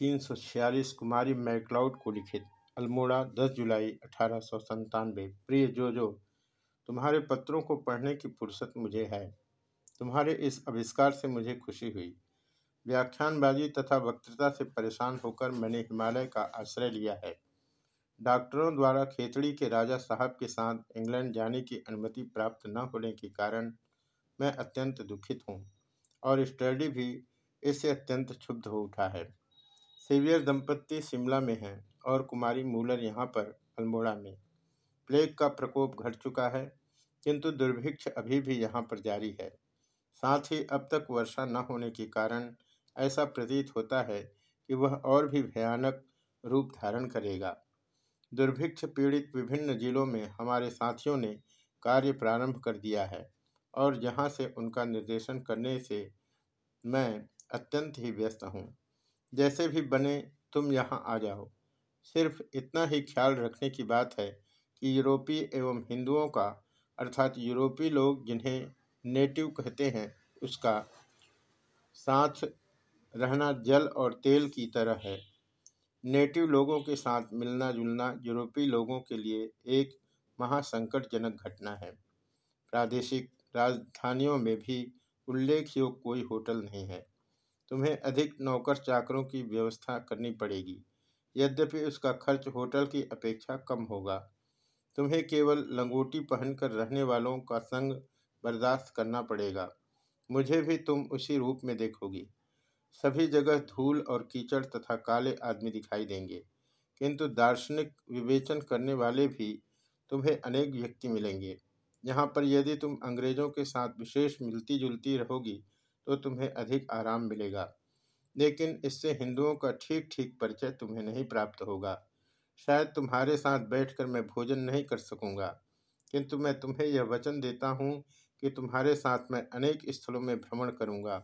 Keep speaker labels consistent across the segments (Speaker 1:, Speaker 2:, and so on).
Speaker 1: तीन सौ छियालीस कुमारी मैकलाउड को लिखित अल्मोड़ा 10 जुलाई अठारह सौ संतानवे प्रिय जो जो तुम्हारे पत्रों को पढ़ने की फुर्सत मुझे है। तुम्हारे इस आविष्कार से मुझे खुशी हुई। व्याख्यानबाजी तथा वक्तृता से परेशान होकर मैंने हिमालय का आश्रय लिया है। डॉक्टरों द्वारा खेतड़ी के राजा साहब के साथ इंग्लैंड जाने की अनुमति प्राप्त न होने के कारण मैं अत्यंत दुखित हूँ और स्टडी भी इससे अत्यंत क्षुब्ध हो उठा है। सेवियर दंपत्ति शिमला में हैं और कुमारी मूलर यहाँ पर अल्मोड़ा में। प्लेग का प्रकोप घट चुका है, किंतु दुर्भिक्ष अभी भी यहाँ पर जारी है। साथ ही अब तक वर्षा न होने के कारण ऐसा प्रतीत होता है कि वह और भी भयानक रूप धारण करेगा। दुर्भिक्ष पीड़ित विभिन्न जिलों में हमारे साथियों ने कार्य प्रारंभ कर दिया है और जहाँ से उनका निर्देशन करने से मैं अत्यंत ही व्यस्त हूँ। जैसे भी बने, तुम यहाँ आ जाओ। सिर्फ़ इतना ही ख्याल रखने की बात है कि यूरोपीय एवं हिंदुओं का, अर्थात यूरोपीय लोग जिन्हें नेटिव कहते हैं, उसका साथ रहना जल और तेल की तरह है। नेटिव लोगों के साथ मिलना जुलना यूरोपीय लोगों के लिए एक महासंकटजनक घटना है। प्रादेशिक राजधानियों में भी उल्लेख योग कोई होटल नहीं है। तुम्हें अधिक नौकर चाकरों की व्यवस्था करनी पड़ेगी। यद्यपि उसका खर्च होटल की अपेक्षा कम होगा। तुम्हें केवल लंगोटी पहनकर रहने वालों का संग बर्दाश्त करना पड़ेगा। मुझे भी तुम उसी रूप में देखोगी। सभी जगह धूल और कीचड़ तथा काले आदमी दिखाई देंगे। किंतु दार्शनिक विवेचन करने वाले भी तुम्हें अनेक व्यक्ति मिलेंगे। यहाँ पर यदि तुम अंग्रेज़ों के साथ विशेष मिलती जुलती रहोगी तो तुम्हें अधिक आराम मिलेगा। लेकिन इससे हिंदुओं का ठीक ठीक परिचय तुम्हें नहीं प्राप्त होगा। शायद तुम्हारे साथ बैठकर मैं भोजन नहीं कर सकूँगा। किंतु मैं तुम्हें यह वचन देता हूँ कि तुम्हारे साथ मैं अनेक स्थलों में भ्रमण करूँगा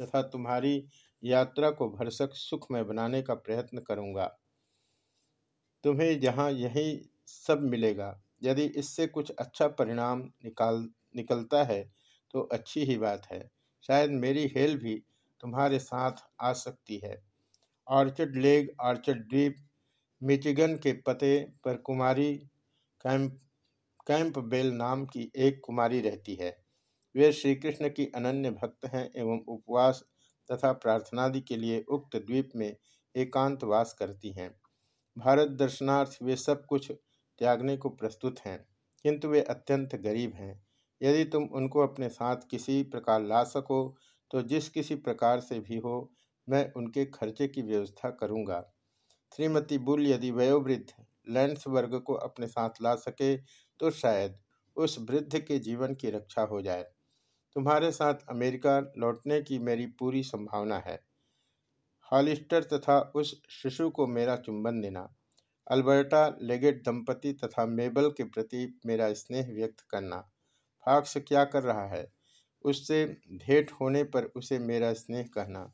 Speaker 1: तथा तुम्हारी यात्रा को भरसक सुखमय बनाने का प्रयत्न करूँगा। तुम्हें यहाँ यही सब मिलेगा। यदि इससे कुछ अच्छा परिणाम निकाल निकलता है तो अच्छी ही बात है। शायद मेरी हेल भी तुम्हारे साथ आ सकती है। ऑर्चर्ड लेग, ऑर्चर्ड द्वीप मिचिगन के पते पर कुमारी कैंप कैंप बेल नाम की एक कुमारी रहती है। वे श्री कृष्ण की अनन्य भक्त हैं एवं उपवास तथा प्रार्थनादि के लिए उक्त द्वीप में एकांत वास करती हैं। भारत दर्शनार्थ वे सब कुछ त्यागने को प्रस्तुत हैं, किंतु वे अत्यंत गरीब हैं। यदि तुम उनको अपने साथ किसी प्रकार ला सको तो जिस किसी प्रकार से भी हो, मैं उनके खर्चे की व्यवस्था करूँगा। श्रीमती बुल यदि वयोवृद्ध लैंड्स वर्ग को अपने साथ ला सके तो शायद उस वृद्ध के जीवन की रक्षा हो जाए। तुम्हारे साथ अमेरिका लौटने की मेरी पूरी संभावना है। हॉलिस्टर तथा उस शिशु को मेरा चुंबन देना। अल्बर्टा लेगेट दंपति तथा मेबल के प्रति मेरा स्नेह व्यक्त करना। फाक्स क्या कर रहा है? उससे भेंट होने पर उसे मेरा स्नेह कहना,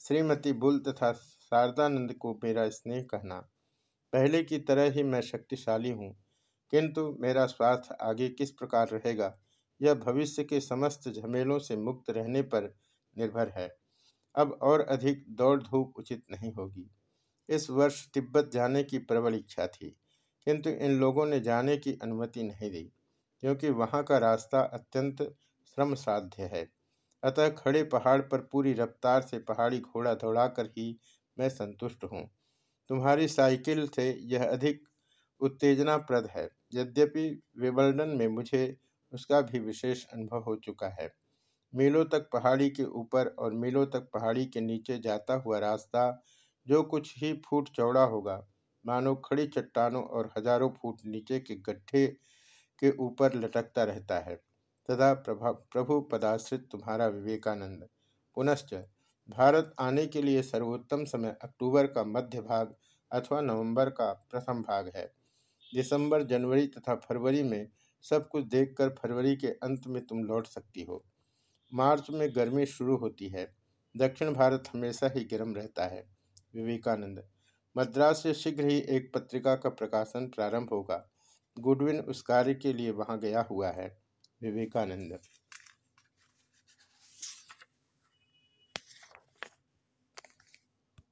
Speaker 1: श्रीमती बुल तथा शारदानंद को मेरा स्नेह कहना। पहले की तरह ही मैं शक्तिशाली हूँ, किंतु मेरा स्वास्थ्य आगे किस प्रकार रहेगा? यह भविष्य के समस्त झमेलों से मुक्त रहने पर निर्भर है। अब और अधिक दौड़ धूप उचित नहीं होगी। इस वर्ष तिब्बत जाने की प्रबल इच्छा थी, किंतु इन लोगों ने जाने की अनुमति नहीं दी। क्योंकि वहाँ का रास्ता अत्यंत श्रम साध्य है। अतः खड़े पहाड़ पर पूरी रफ्तार से पहाड़ी घोड़ा दौड़ाकर ही मैं संतुष्ट हूँ। तुम्हारी साइकिल से यह अधिक उत्तेजनाप्रद है। यद्यपि विबल्डन में मुझे उसका भी विशेष अनुभव हो चुका है। मीलों तक पहाड़ी के ऊपर और मीलों तक पहाड़ी के नीचे जाता हुआ रास्ता जो कुछ ही फुट चौड़ा होगा। मानो खड़ी चट्टानों और हज़ारों फुट नीचे के गड्ढे के ऊपर लटकता रहता है। तथा प्रभु पदाश्रित तुम्हारा विवेकानंद। पुनश्च, भारत आने के लिए सर्वोत्तम समय अक्टूबर का मध्य भाग अथवा नवंबर का प्रथम भाग है। दिसंबर, जनवरी तथा फरवरी में सब कुछ देखकर फरवरी के अंत में तुम लौट सकती हो। मार्च में गर्मी शुरू होती है। दक्षिण भारत हमेशा ही गर्म रहता है। विवेकानंद, मद्रास से शीघ्र ही एक पत्रिका का प्रकाशन प्रारंभ होगा। गुडविन उस कार्य के लिए वहाँ गया हुआ है विवेकानंद।